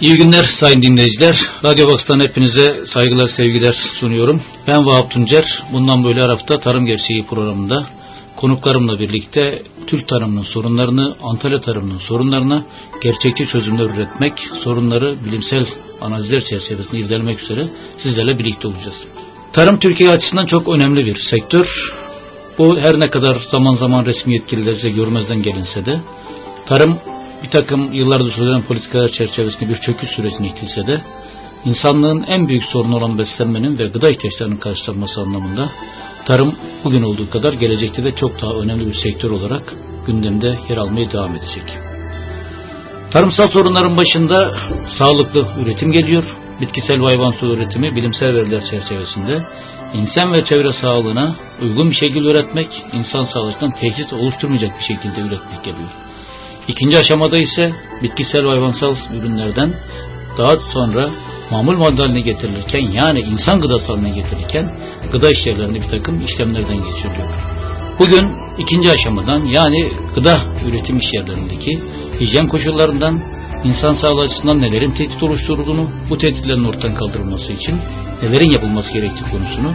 İyi günler sayın dinleyiciler. Radyo Box'tan hepinize saygılar, sevgiler sunuyorum. Ben Vahap Tuncer. Bundan böyle her hafta Tarım Gerçeği programında konuklarımla birlikte Türk tarımının sorunlarını, Antalya tarımının sorunlarına gerçekçi çözümler üretmek, sorunları bilimsel analizler çerçevesinde irdelemek üzere sizlerle birlikte olacağız. Tarım Türkiye açısından çok önemli bir sektör. Bu her ne kadar zaman zaman resmi yetkililerce görmezden gelinse de tarım bir takım yıllardır süren politikalar çerçevesinde bir çöküş sürecine itilse de insanlığın en büyük sorunu olan beslenmenin ve gıda ihtiyaçlarının karşılanması anlamında tarım bugün olduğu kadar gelecekte de çok daha önemli bir sektör olarak gündemde yer almaya devam edecek. Tarımsal sorunların başında sağlıklı üretim geliyor. Bitkisel ve hayvansal üretimi bilimsel veriler çerçevesinde insan ve çevre sağlığına uygun bir şekilde üretmek, insan sağlığından tehdit oluşturmayacak bir şekilde üretmek geliyor. İkinci aşamada ise bitkisel ve hayvansal ürünlerden daha sonra mamul madde getirilirken yani insan gıdası haline getirilirken gıda işyerlerinde bir takım işlemlerden geçiriliyor. Bugün ikinci aşamadan yani gıda üretim işyerlerindeki hijyen koşullarından insan sağlığı açısından nelerin tehdit oluşturduğunu, bu tehditlerin ortadan kaldırılması için nelerin yapılması gerektiği konusunu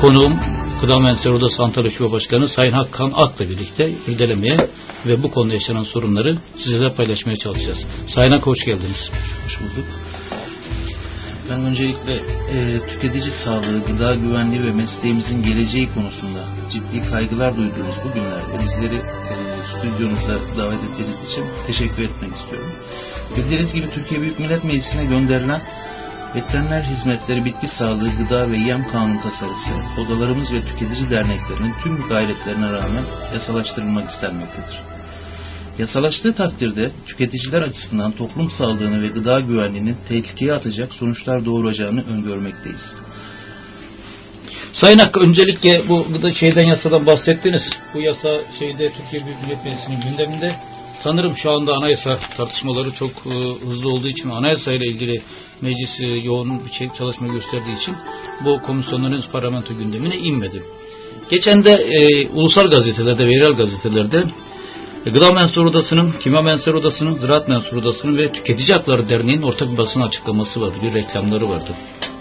konuğum Gıda Mühendisleri Odası Antalya Şube Başkanı Sayın Hakkan Ak'la birlikte irdelemeye ve bu konuda yaşanan sorunları sizlerle paylaşmaya çalışacağız. Sayın Ak hoş geldiniz. Hoş bulduk. Ben öncelikle e, tüketici sağlığı, gıda güvenliği ve mesleğimizin geleceği konusunda ciddi kaygılar duyduğumuz bu günlerde bizleri e, stüdyonuza davet ettiğiniz için teşekkür etmek istiyorum. Bildiğiniz gibi Türkiye Büyük Millet Meclisi'ne gönderilen Veteriner Hizmetleri Bitki Sağlığı Gıda ve Yem Kanunu tasarısı, odalarımız ve tüketici derneklerinin tüm gayretlerine rağmen yasalaştırılmak istenmektedir. Yasalaştığı takdirde tüketiciler açısından toplum sağlığını ve gıda güvenliğini tehlikeye atacak sonuçlar doğuracağını öngörmekteyiz. Sayın Hakkı öncelikle bu gıda şeyden yasadan bahsettiniz. Bu yasa şeyde Türkiye Büyük Millet Meclisi'nin gündeminde. Sanırım şu anda anayasa tartışmaları çok e, hızlı olduğu için anayasa ile ilgili meclis e, yoğun bir şey, çalışma gösterdiği için bu komisyonların parlamento gündemine inmedi. Geçen de e, ulusal gazetelerde ve yerel gazetelerde e, Gıda Mensur Odası'nın, Kimya Mensur Odası'nın, Ziraat Mensur Odası'nın ve Tüketici Hakları Derneği'nin ortak bir basın açıklaması vardı, bir reklamları vardı.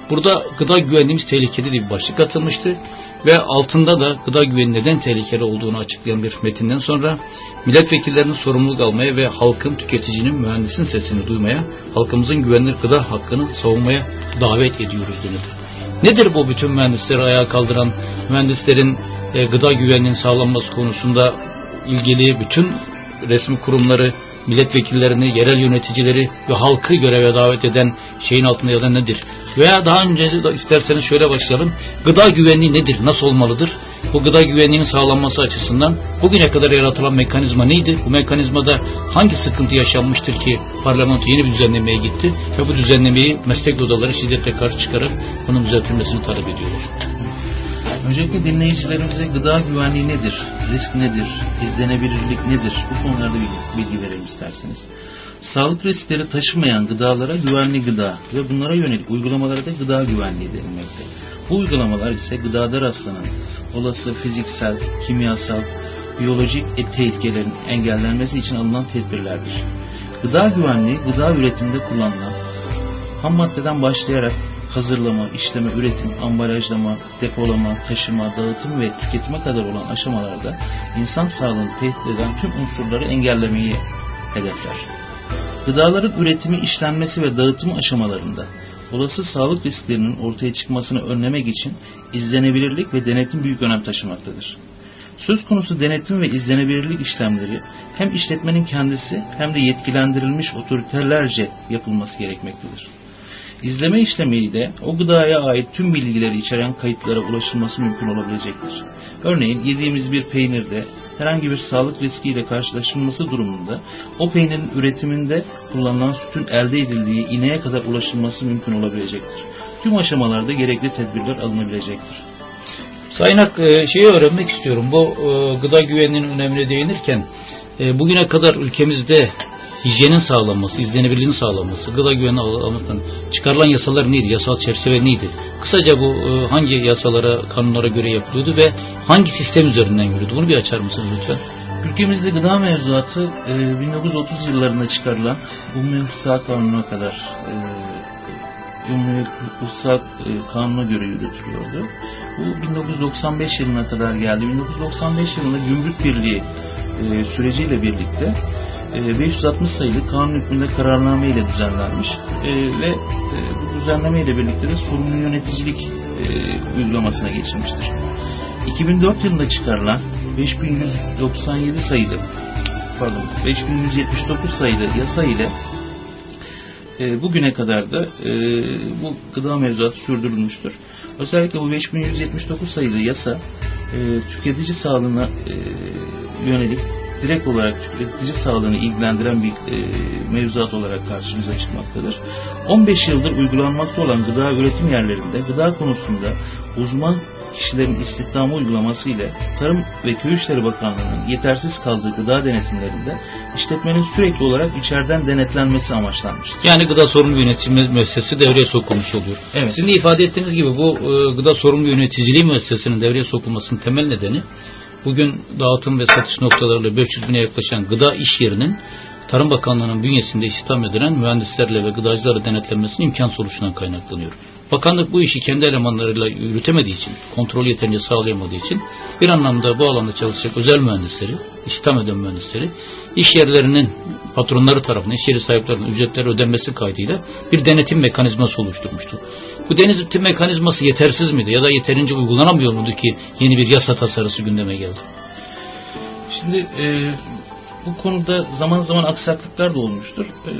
Burada gıda güvenliğimiz tehlikeli diye bir başlık atılmıştı ve altında da gıda güvenliği neden tehlikeli olduğunu açıklayan bir metinden sonra milletvekillerinin sorumluluk almaya ve halkın, tüketicinin, mühendisin sesini duymaya, halkımızın güvenilir gıda hakkını savunmaya davet ediyoruz denildi. Nedir bu bütün mühendisleri ayağa kaldıran, mühendislerin e, gıda güvenliğinin sağlanması konusunda ilgili bütün resmi kurumları, milletvekillerini, yerel yöneticileri ve halkı göreve davet eden şeyin altında ya da nedir? Veya daha önce de isterseniz şöyle başlayalım. Gıda güvenliği nedir? Nasıl olmalıdır? Bu gıda güvenliğinin sağlanması açısından bugüne kadar yaratılan mekanizma neydi? Bu mekanizmada hangi sıkıntı yaşanmıştır ki parlamento yeni bir düzenlemeye gitti ve bu düzenlemeyi meslek odaları şiddetle karşı çıkarak bunun düzeltilmesini talep ediyorlar. Öncelikle dinleyicilerimize gıda güvenliği nedir, risk nedir, izlenebilirlik nedir bu konularda bilgi verelim isterseniz. Sağlık riskleri taşımayan gıdalara güvenli gıda ve bunlara yönelik uygulamalara da gıda güvenliği denilmekte. Bu uygulamalar ise gıdada rastlanan olası fiziksel, kimyasal, biyolojik et tehlikelerin engellenmesi için alınan tedbirlerdir. Gıda güvenliği, gıda üretiminde kullanılan ham maddeden başlayarak hazırlama, işleme, üretim, ambalajlama, depolama, taşıma, dağıtım ve tüketime kadar olan aşamalarda insan sağlığını tehdit eden tüm unsurları engellemeyi hedefler. Gıdaların üretimi, işlenmesi ve dağıtımı aşamalarında olası sağlık risklerinin ortaya çıkmasını önlemek için izlenebilirlik ve denetim büyük önem taşımaktadır. Söz konusu denetim ve izlenebilirlik işlemleri hem işletmenin kendisi hem de yetkilendirilmiş otoritelerce yapılması gerekmektedir. İzleme işlemiyle o gıdaya ait tüm bilgileri içeren kayıtlara ulaşılması mümkün olabilecektir. Örneğin yediğimiz bir peynirde herhangi bir sağlık riskiyle karşılaşılması durumunda o peynirin üretiminde kullanılan sütün elde edildiği ineğe kadar ulaşılması mümkün olabilecektir. Tüm aşamalarda gerekli tedbirler alınabilecektir. Sayın Ak, e, şeyi öğrenmek istiyorum. Bu e, gıda güvenliğinin önemine değinirken e, bugüne kadar ülkemizde hijyenin sağlanması, izlenebilirliğin sağlanması, gıda güvenliği alınmasından çıkarılan yasalar neydi, yasal çerçeve neydi? Kısaca bu hangi yasalara, kanunlara göre yapılıyordu ve hangi sistem üzerinden yürüdü? Bunu bir açar mısınız lütfen? Ülkemizde gıda mevzuatı e, 1930 yıllarında çıkarılan Umumi Hıfsa Kanunu'na kadar e, Umumi e, Kanunu'na göre yürütülüyordu. Bu 1995 yılına kadar geldi. 1995 yılında Gümrük Birliği e, süreciyle birlikte e, 560 sayılı kanun hükmünde kararname ile düzenlenmiş e, ve e, bu düzenleme ile birlikte de sorumlu yöneticilik e, uygulamasına geçilmiştir. 2004 yılında çıkarılan 5197 sayılı pardon 5179 sayılı yasa ile e, bugüne kadar da e, bu gıda mevzuatı sürdürülmüştür. Özellikle bu 5179 sayılı yasa e, tüketici sağlığına e, yönelik direkt olarak tüketici sağlığını ilgilendiren bir e, mevzuat olarak karşımıza çıkmaktadır. 15 yıldır uygulanmakta olan gıda üretim yerlerinde gıda konusunda uzman kişilerin istihdamı uygulaması ile Tarım ve Köy İşleri Bakanlığı'nın yetersiz kaldığı gıda denetimlerinde işletmenin sürekli olarak içeriden denetlenmesi amaçlanmıştır. Yani gıda sorumlu yöneticiliği müessesesi devreye sokulmuş oluyor. Evet. Sizin de ifade ettiğiniz gibi bu e, gıda sorumlu yöneticiliği müessesesinin devreye sokulmasının temel nedeni bugün dağıtım ve satış noktalarıyla 500 bine yaklaşan gıda iş yerinin Tarım Bakanlığı'nın bünyesinde istihdam edilen mühendislerle ve gıdacılarla denetlenmesinin imkan oluşundan kaynaklanıyor. Bakanlık bu işi kendi elemanlarıyla yürütemediği için, kontrol yeterince sağlayamadığı için bir anlamda bu alanda çalışacak özel mühendisleri, istihdam eden mühendisleri iş yerlerinin patronları tarafından, iş yeri sahiplerinin ücretleri ödenmesi kaydıyla bir denetim mekanizması oluşturmuştu. Bu denetim mekanizması yetersiz miydi ya da yeterince uygulanamıyor muydu ki yeni bir yasa tasarısı gündeme geldi? Şimdi e, bu konuda zaman zaman aksaklıklar da olmuştur. E,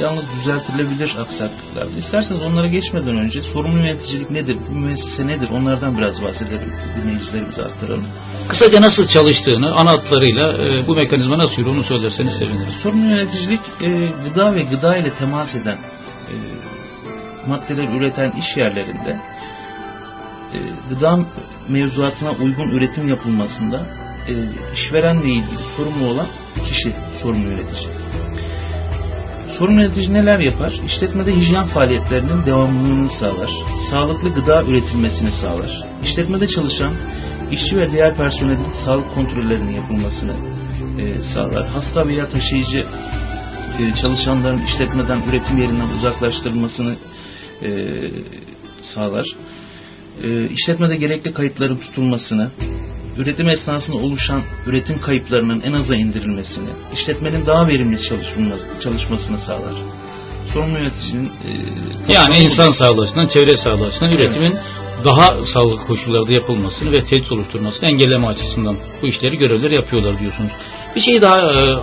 yalnız düzeltilebilir aksaklıklar. İsterseniz onlara geçmeden önce sorumlu yöneticilik nedir, bu müessese nedir onlardan biraz bahsedelim. Dinleyicilerimize aktaralım. Kısaca nasıl çalıştığını, ana hatlarıyla e, bu mekanizma nasıl yürüyor onu söylerseniz seviniriz. Sorumlu yöneticilik e, gıda ve gıda ile temas eden e, maddeler üreten iş yerlerinde e, gıda mevzuatına uygun üretim yapılmasında e, işverenle ilgili sorumlu olan kişi sorumlu yönetici. Sorumlu yönetici neler yapar? İşletmede hijyen faaliyetlerinin devamlılığını sağlar. Sağlıklı gıda üretilmesini sağlar. İşletmede çalışan işçi ve diğer personelin sağlık kontrollerinin yapılmasını e, sağlar. Hasta veya taşıyıcı e, çalışanların işletmeden üretim yerinden uzaklaştırılmasını e, sağlar. E, işletmede gerekli kayıtların tutulmasını, üretim esnasında oluşan üretim kayıplarının en aza indirilmesini, işletmenin daha verimli çalışmasını sağlar. Sorumlu yöneticinin e, yani insan sağlığı açısından, çevre sağlığı açısından üretimin evet. Daha sağlıklı koşullarda yapılmasını ve tehdit oluşturmasını engelleme açısından bu işleri görevler yapıyorlar diyorsunuz. Bir şey daha e,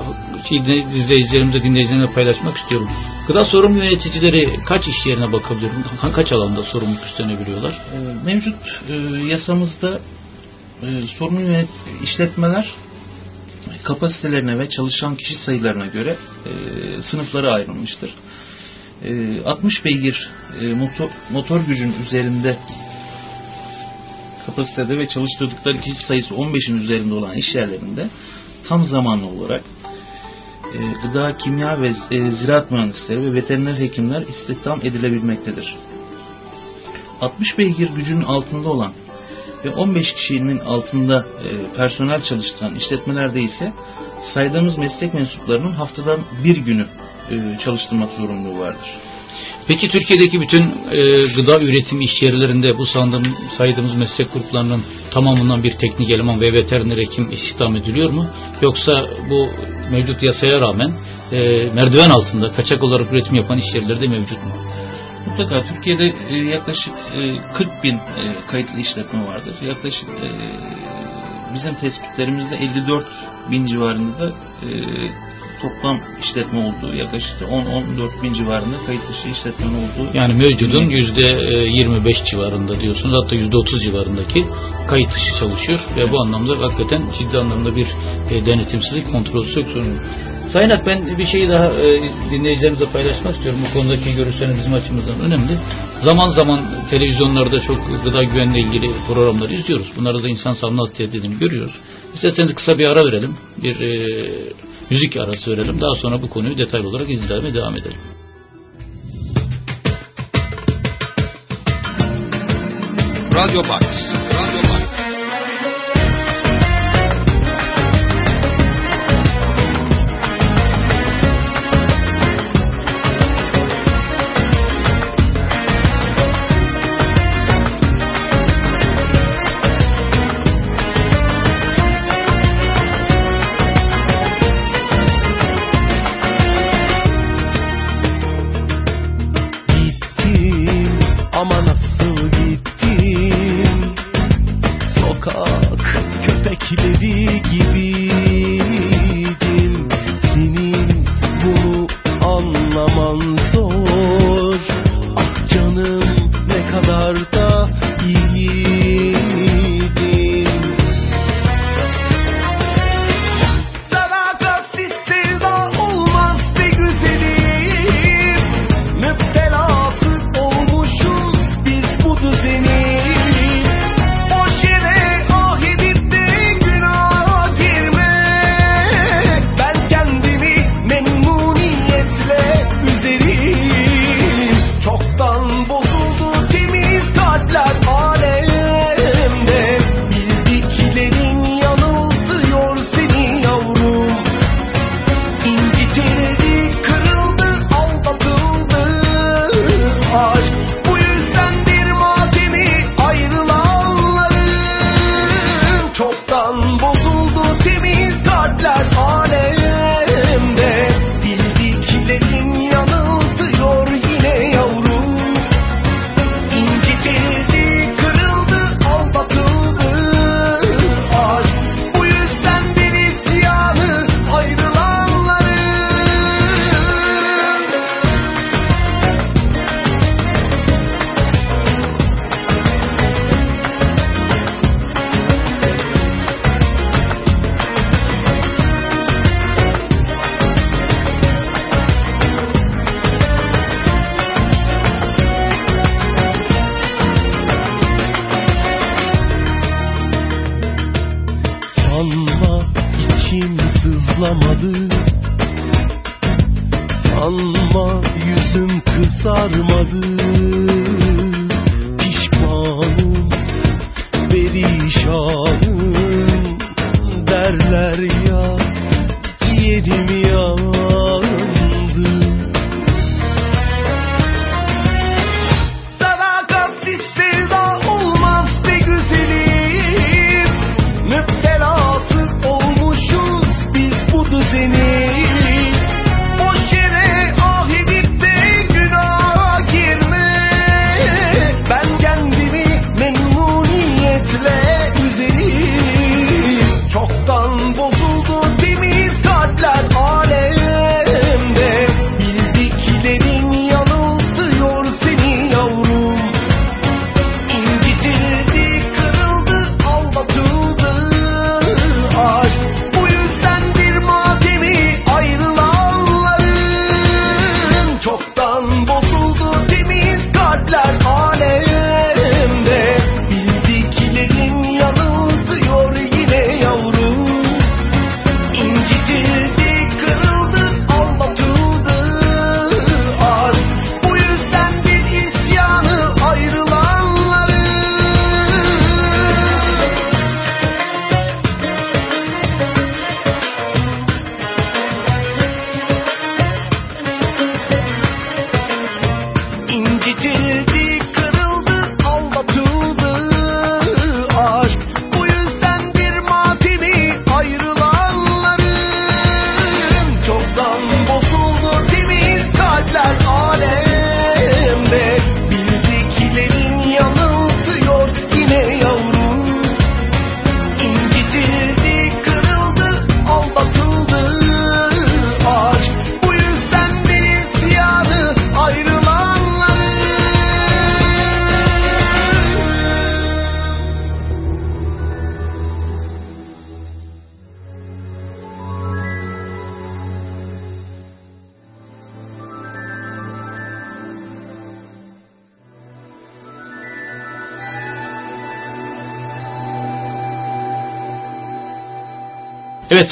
şey, izleyicilerimizle dinleyicilerimle paylaşmak istiyorum. Gıda sorumlu yöneticileri kaç iş yerine bakabilir? Kaç alanda sorumluluk üstlenebiliyorlar? E, mevcut e, yasamızda sorumlu işletmeler kapasitelerine ve çalışan kişi sayılarına göre sınıflara ayrılmıştır. E, 60 beygir motor, motor gücün üzerinde kapasitede ve çalıştırdıkları kişi sayısı 15'in üzerinde olan iş yerlerinde tam zamanlı olarak e, gıda, kimya ve e, ziraat mühendisleri ve veteriner hekimler istihdam edilebilmektedir. 60 beygir gücün altında olan ve 15 kişinin altında e, personel çalıştıran işletmelerde ise saydığımız meslek mensuplarının haftadan bir günü e, çalıştırmak zorunluluğu vardır. Peki Türkiye'deki bütün e, gıda üretim iş yerlerinde bu sandığım, saydığımız meslek gruplarının tamamından bir teknik eleman ve veteriner hekim istihdam ediliyor mu? Yoksa bu mevcut yasaya rağmen e, merdiven altında kaçak olarak üretim yapan iş yerleri de mevcut mu? Mutlaka Türkiye'de e, yaklaşık e, 40 bin e, kayıtlı işletme vardır. Yaklaşık e, bizim tespitlerimizde 54 bin civarında da e, toplam işletme olduğu yaklaşık 10-14 bin civarında kayıt dışı işletme olduğu. Yani mevcudun %25 civarında diyorsunuz hatta %30 civarındaki kayıt dışı çalışıyor ve evet. bu anlamda hakikaten ciddi anlamda bir e, denetimsizlik kontrolsüzlük sorunu. Sayın Ak ben bir şeyi daha e, dinleyicilerimizle paylaşmak istiyorum. Bu konudaki görüşleriniz bizim açımızdan önemli. Zaman zaman televizyonlarda çok gıda güvenliği ilgili programlar izliyoruz. Bunlarda da insan sağlığına tehdidini görüyoruz. İsterseniz kısa bir ara verelim. Bir e, müzik arası verelim. Daha sonra bu konuyu detaylı olarak izlemeye devam edelim. Radyo Box.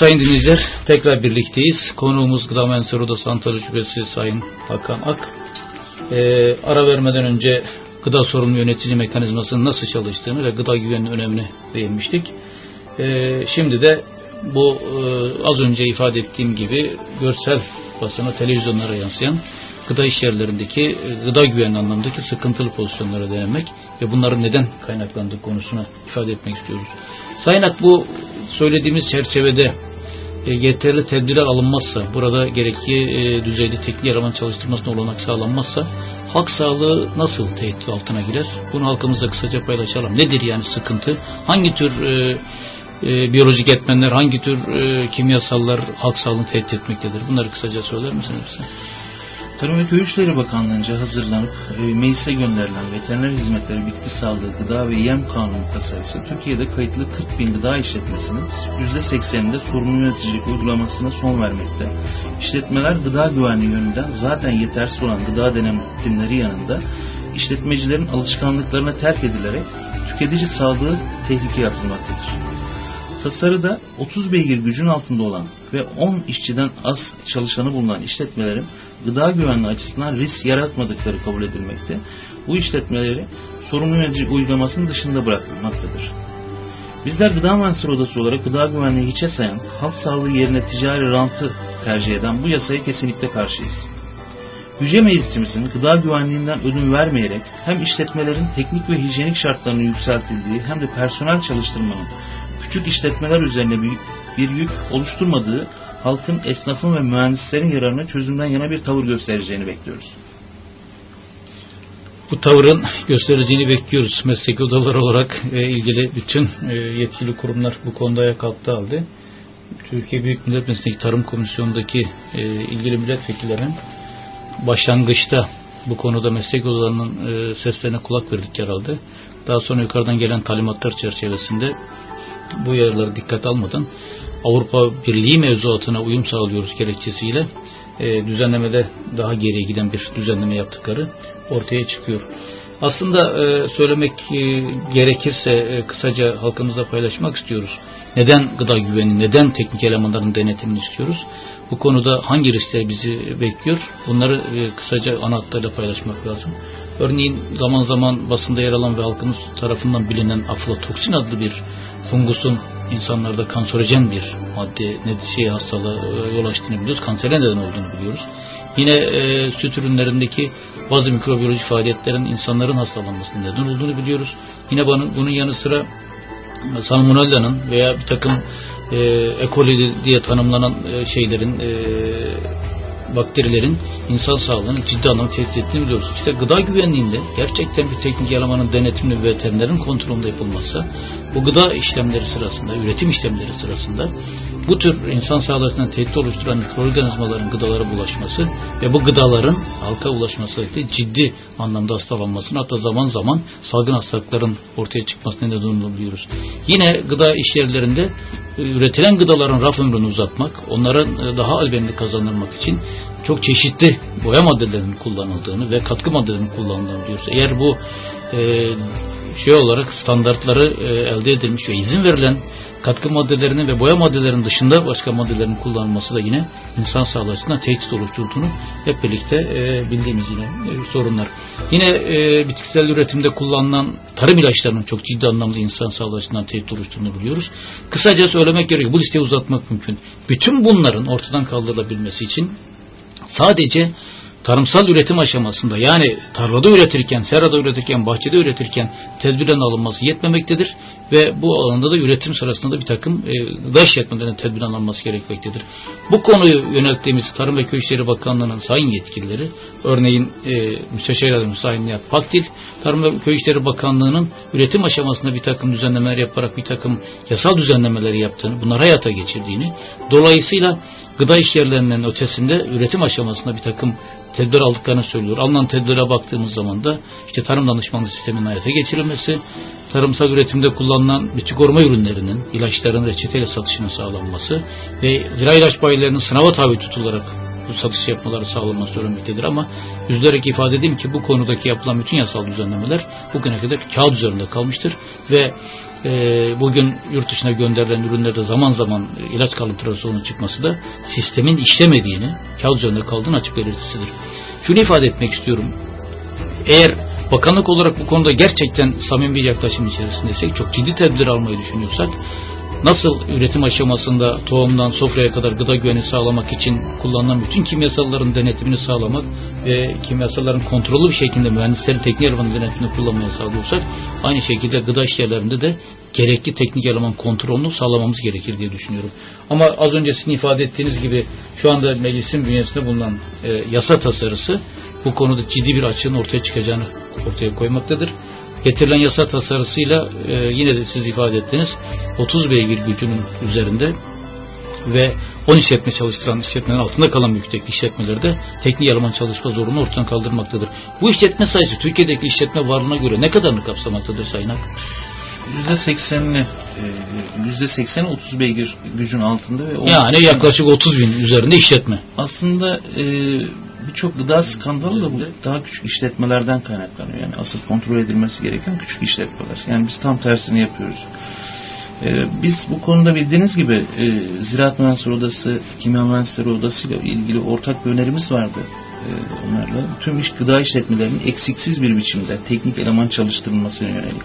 Sayın dinleyiciler tekrar birlikteyiz. Konuğumuz Gıda Mühendisleri Odası Antalya Şubesi Sayın Hakan Ak. Ee, ara vermeden önce gıda sorumlu yönetici mekanizmasının nasıl çalıştığını ve gıda güveninin önemini değinmiştik. Ee, şimdi de bu e, az önce ifade ettiğim gibi görsel basına televizyonlara yansıyan gıda işyerlerindeki e, gıda güvenliği anlamındaki sıkıntılı pozisyonlara denemek ve bunların neden kaynaklandığı konusuna ifade etmek istiyoruz. Sayın Ak bu söylediğimiz çerçevede e, yeterli tedbirler alınmazsa, burada gerekli e, düzeyde teknik eleman çalıştırmasına olanak sağlanmazsa halk sağlığı nasıl tehdit altına girer? Bunu halkımızla kısaca paylaşalım. Nedir yani sıkıntı? Hangi tür e, e, biyolojik etmenler, hangi tür e, kimyasallar halk sağlığını tehdit etmektedir? Bunları kısaca söyler misiniz bize? Tarım ve Köy İşleri Bakanlığı'nca hazırlanıp e, meclise gönderilen veteriner hizmetleri bitki sağlığı, gıda ve yem kanunu tasarısı Türkiye'de kayıtlı 40 bin gıda işletmesinin %80'inde sorumlu yöneticilik uygulamasına son vermekte. İşletmeler gıda güvenliği yönünden zaten yetersiz olan gıda denetimleri yanında işletmecilerin alışkanlıklarına terk edilerek tüketici sağlığı tehlikeye atılmaktadır. Tasarıda 30 beygir gücün altında olan ve 10 işçiden az çalışanı bulunan işletmelerin gıda güvenliği açısından risk yaratmadıkları kabul edilmekte. Bu işletmeleri sorumlu yönetici uygulamasının dışında bırakılmaktadır. Bizler Gıda Mühendisleri Odası olarak gıda güvenliği hiçe sayan, halk sağlığı yerine ticari rantı tercih eden bu yasaya kesinlikle karşıyız. Yüce Meclisimizin gıda güvenliğinden ödün vermeyerek hem işletmelerin teknik ve hijyenik şartlarının yükseltildiği hem de personel çalıştırmanın küçük işletmeler üzerine bir, bir yük oluşturmadığı halkın, esnafın ve mühendislerin yararına çözümden yana bir tavır göstereceğini bekliyoruz. Bu tavırın göstereceğini bekliyoruz. Meslek odaları olarak e, ilgili bütün e, yetkili kurumlar bu konuda ayak kalktı halde. Türkiye Büyük Millet Meclisi Tarım Komisyonu'ndaki e, ilgili milletvekillerinin başlangıçta bu konuda meslek odalarının e, seslerine kulak verdik herhalde. Daha sonra yukarıdan gelen talimatlar çerçevesinde bu yerleri dikkat almadan Avrupa Birliği mevzuatına uyum sağlıyoruz gerekçesiyle e, düzenlemede daha geriye giden bir düzenleme yaptıkları ortaya çıkıyor. Aslında e, söylemek e, gerekirse e, kısaca halkımızla paylaşmak istiyoruz. Neden gıda güveni, neden teknik elemanların denetimini istiyoruz? Bu konuda hangi riskler bizi bekliyor? Bunları e, kısaca ana paylaşmak lazım. Örneğin zaman zaman basında yer alan ve halkımız tarafından bilinen aflatoksin adlı bir fungusun insanlarda kanserojen bir madde, şey hastalığı e, yol açtığını biliyoruz. Kansere neden olduğunu biliyoruz. Yine e, süt ürünlerindeki bazı mikrobiyolojik faaliyetlerin insanların hastalanmasının neden olduğunu biliyoruz. Yine bunun, bunun yanı sıra salmonella'nın veya bir takım e, E. coli diye tanımlanan e, şeylerin e, bakterilerin insan sağlığını ciddi anlamda tehdit ettiğini biliyoruz. İşte gıda güvenliğinde gerçekten bir teknik elemanın denetimli ve veterinerin kontrolünde yapılmazsa bu gıda işlemleri sırasında, üretim işlemleri sırasında bu tür insan sağlığına tehdit oluşturan mikroorganizmaların gıdalara bulaşması ve bu gıdaların halka ulaşması ciddi anlamda hastalanmasını hatta zaman zaman salgın hastalıkların ortaya çıkmasına neden olabiliyoruz. Yine gıda işyerlerinde e, üretilen gıdaların raf ömrünü uzatmak, onların e, daha albenli kazanılmak için çok çeşitli boya maddelerinin kullanıldığını ve katkı maddelerinin kullanıldığını biliyoruz. Eğer bu e, şey olarak standartları e, elde edilmiş ve izin verilen katkı maddelerinin ve boya maddelerinin dışında başka maddelerin kullanılması da yine insan sağlığı açısından tehdit oluşturduğunu hep birlikte e, bildiğimiz yine e, sorunlar. Yine bitkisel üretimde kullanılan tarım ilaçlarının çok ciddi anlamda insan sağlığı açısından tehdit oluşturduğunu biliyoruz. Kısaca söylemek gerekiyor. Bu listeyi uzatmak mümkün. Bütün bunların ortadan kaldırılabilmesi için sadece tarımsal üretim aşamasında yani tarlada üretirken, serada üretirken, bahçede üretirken tedbirlerin alınması yetmemektedir ve bu alanda da üretim sırasında da bir takım e, gıda işletmelerinin tedbir alınması gerekmektedir. Bu konuyu yönelttiğimiz Tarım ve Köy İşleri Bakanlığı'nın sayın yetkilileri, örneğin e, Müsteşar Yardımcı Sayın Nihat Pakdil, Tarım ve Köy İşleri Bakanlığı'nın üretim aşamasında bir takım düzenlemeler yaparak bir takım yasal düzenlemeleri yaptığını, bunları hayata geçirdiğini, dolayısıyla gıda işyerlerinin ötesinde üretim aşamasında bir takım tedbir aldıklarını söylüyor. Alınan tedbire baktığımız zaman da işte tarım danışmanlığı sisteminin hayata geçirilmesi, tarımsal üretimde kullanılan bitki koruma ürünlerinin, ilaçların reçeteyle satışının sağlanması ve zira ilaç bayilerinin sınava tabi tutularak bu satış yapmaları sağlanması öğrenmektedir ama üzülerek ifade edeyim ki bu konudaki yapılan bütün yasal düzenlemeler bugüne kadar kağıt üzerinde kalmıştır ve e, bugün yurt dışına gönderilen ürünlerde zaman zaman ilaç kalıntıları sorunu çıkması da sistemin işlemediğini, kağıt üzerinde kaldığını açık belirtisidir. Şunu ifade etmek istiyorum. Eğer bakanlık olarak bu konuda gerçekten samimi bir yaklaşım içerisindeysek, çok ciddi tedbir almayı düşünüyorsak, nasıl üretim aşamasında tohumdan sofraya kadar gıda güveni sağlamak için kullanılan bütün kimyasalların denetimini sağlamak ve kimyasalların kontrollü bir şekilde mühendislerin teknik elemanın denetimini kullanmaya sağlıyorsak aynı şekilde gıda işyerlerinde de gerekli teknik eleman kontrolünü sağlamamız gerekir diye düşünüyorum. Ama az önce sizin ifade ettiğiniz gibi şu anda meclisin bünyesinde bulunan e, yasa tasarısı bu konuda ciddi bir açığın ortaya çıkacağını ortaya koymaktadır. Getirilen yasa tasarısıyla e, yine de siz ifade ettiniz 30 beygir gücünün üzerinde ve 10 işletme çalıştıran işletmenin altında kalan büyük işletmelerde teknik eleman çalışma zorunlu ortadan kaldırmaktadır. Bu işletme sayısı Türkiye'deki işletme varlığına göre ne kadarını kapsamaktadır Sayın Ak? %80'ini %80'i 30 beygir gücün altında ve yani yaklaşık 30 bin üzerinde işletme. Aslında e, birçok gıda skandalı da bu daha küçük işletmelerden kaynaklanıyor. Yani asıl kontrol edilmesi gereken küçük işletmeler. Yani biz tam tersini yapıyoruz. Ee, biz bu konuda bildiğiniz gibi e, Ziraat Mühendisleri Odası, Kimya Mühendisleri Odası ile ilgili ortak bir önerimiz vardı. E, onlarla tüm iş gıda işletmelerinin eksiksiz bir biçimde teknik eleman çalıştırılmasına yönelik.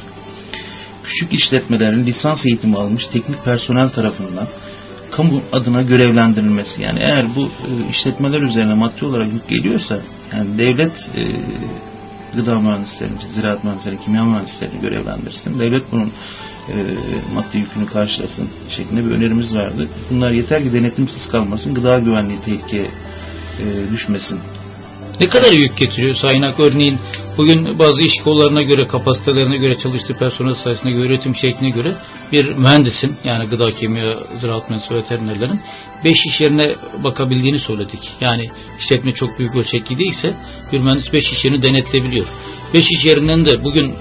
Küçük işletmelerin lisans eğitimi almış teknik personel tarafından kamu adına görevlendirilmesi. Yani eğer bu e, işletmeler üzerine maddi olarak yük geliyorsa yani devlet e, gıda mühendislerini, ziraat mühendislerini, kimya mühendislerini görevlendirsin. Devlet bunun e, maddi yükünü karşılasın şeklinde bir önerimiz vardı. Bunlar yeter ki denetimsiz kalmasın, gıda güvenliği tehlikeye e, düşmesin ne kadar yük getiriyor Sayın Ak? Örneğin bugün bazı iş kollarına göre, kapasitelerine göre, çalıştığı personel sayısına göre, üretim şekline göre bir mühendisin yani gıda kimya, ziraat mühendisi ve veterinerlerin 5 iş yerine bakabildiğini söyledik. Yani işletme çok büyük ölçekli değilse bir mühendis 5 iş yerini denetleyebiliyor. 5 iş yerinden de bugün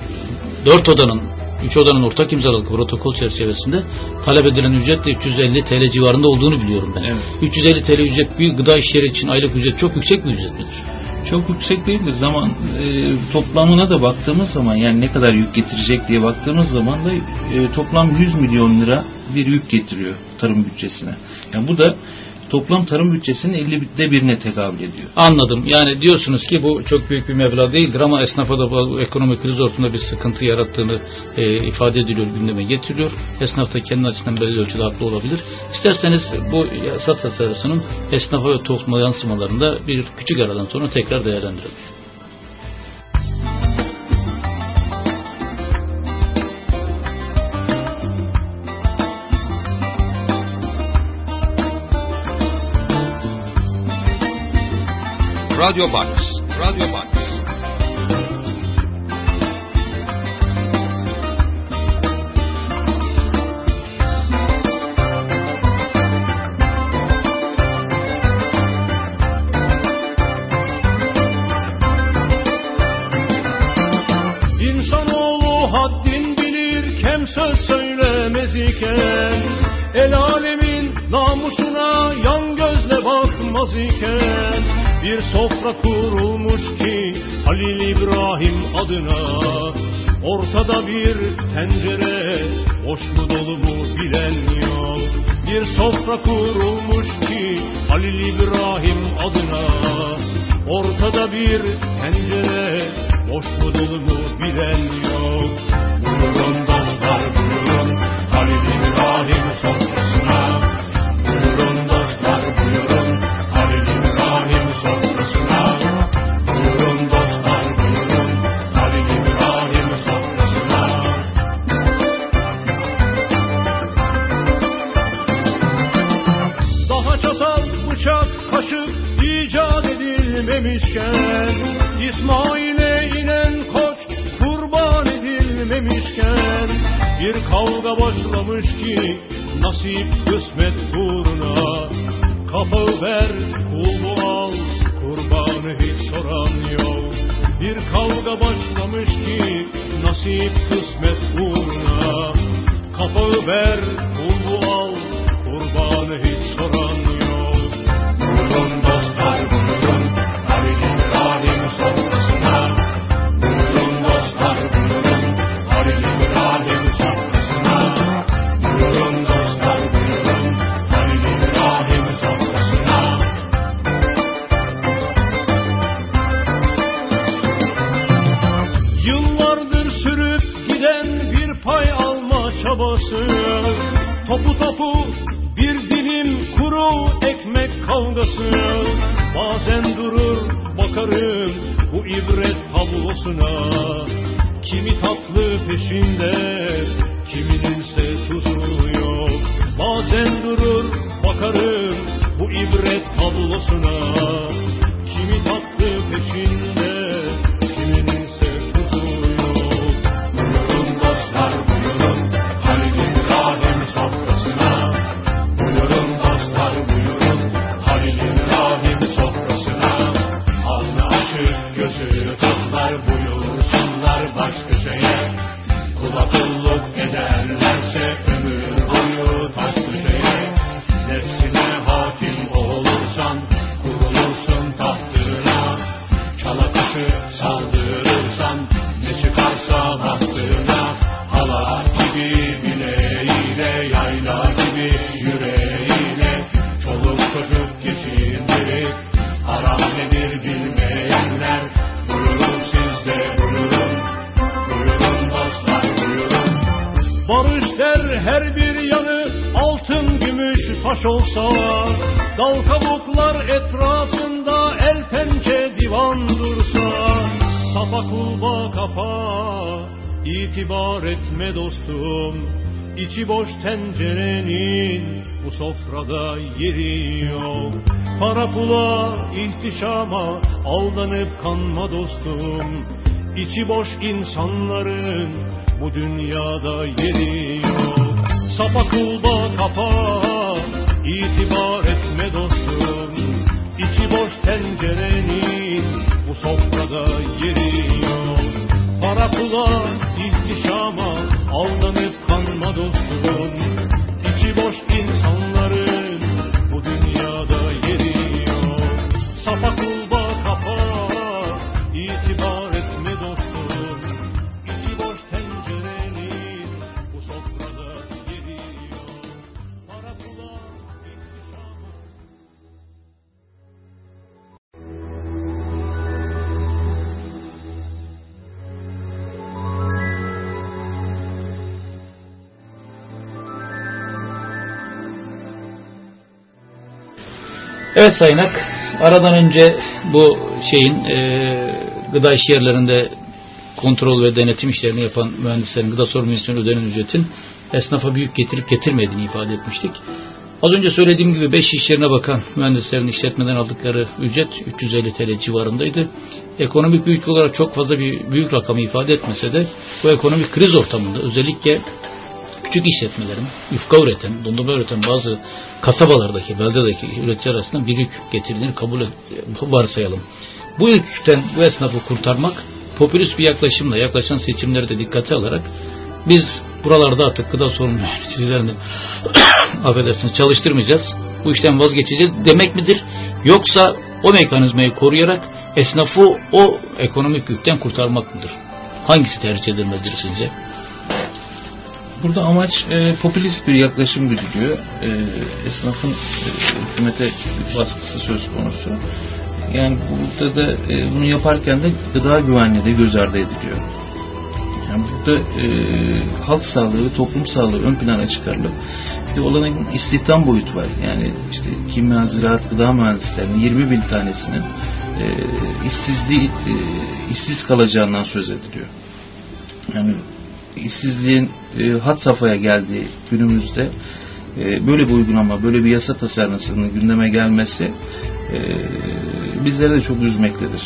4 odanın 3 odanın ortak imzaladığı protokol çerçevesinde talep edilen ücret de 350 TL civarında olduğunu biliyorum ben. Evet. 350 TL ücret bir gıda işyeri için aylık ücret çok yüksek bir ücret midir? Çok yüksek değildir. Zaman e, toplamına da baktığımız zaman yani ne kadar yük getirecek diye baktığımız zaman da e, toplam 100 milyon lira bir yük getiriyor tarım bütçesine. Yani bu da toplam tarım bütçesinin 50'de birine tekabül ediyor. Anladım. Yani diyorsunuz ki bu çok büyük bir meblağ değildir ama esnafa da bu ekonomik kriz ortamında bir sıkıntı yarattığını e, ifade ediliyor, gündeme getiriyor. Esnaf da kendi açısından belli ölçüde haklı olabilir. İsterseniz bu yasa tasarısının esnafa ve topluma yansımalarını da bir küçük aradan sonra tekrar değerlendirelim. Radyo Box. Radyo Box. Bir sofra see olsa Dal kabuklar etrafında el pençe divan dursa Safa kulba kapa itibar etme dostum. İçi boş tencerenin bu sofrada yeri yok. Para pula ihtişama aldanıp kanma dostum. İçi boş insanların bu dünyada yeri yok. Sapa kulba kapa itibar etme dostum İçi boş tencerenin bu sofrada yeri yok. Para pula ihtişama aldanıp kanma dostum Evet Sayın Ak, aradan önce bu şeyin e, gıda iş yerlerinde kontrol ve denetim işlerini yapan mühendislerin gıda sorumlusunun ödenen ücretin esnafa büyük getirip getirmediğini ifade etmiştik. Az önce söylediğim gibi 5 iş yerine bakan mühendislerin işletmeden aldıkları ücret 350 TL civarındaydı. Ekonomik büyük olarak çok fazla bir büyük rakamı ifade etmese de bu ekonomik kriz ortamında özellikle küçük işletmelerin yufka üreten, dondurma üreten bazı kasabalardaki, beldedeki üreticiler arasında bir yük getirdiğini kabul et, varsayalım. Bu yükten bu esnafı kurtarmak popülist bir yaklaşımla yaklaşan seçimleri de dikkate alarak biz buralarda artık gıda sorunu yöneticilerini affedersiniz çalıştırmayacağız. Bu işten vazgeçeceğiz demek midir? Yoksa o mekanizmayı koruyarak esnafı o ekonomik yükten kurtarmak mıdır? Hangisi tercih edilmelidir sizce? Burada amaç e, popülist bir yaklaşım güdülüyor. E, esnafın e, hükümete baskısı söz konusu. Yani burada da e, bunu yaparken de gıda güvenliği de göz ardı ediliyor. Yani burada e, halk sağlığı, toplum sağlığı ön plana çıkarılıp bir olanın istihdam boyutu var. Yani işte kimya, ziraat, gıda mühendislerinin 20 bin tanesinin e, işsizliği, e, işsiz kalacağından söz ediliyor. Yani işsizliğin e, had safhaya geldiği günümüzde e, böyle bir uygulama, böyle bir yasa tasarısının gündeme gelmesi e, bizleri de çok üzmektedir.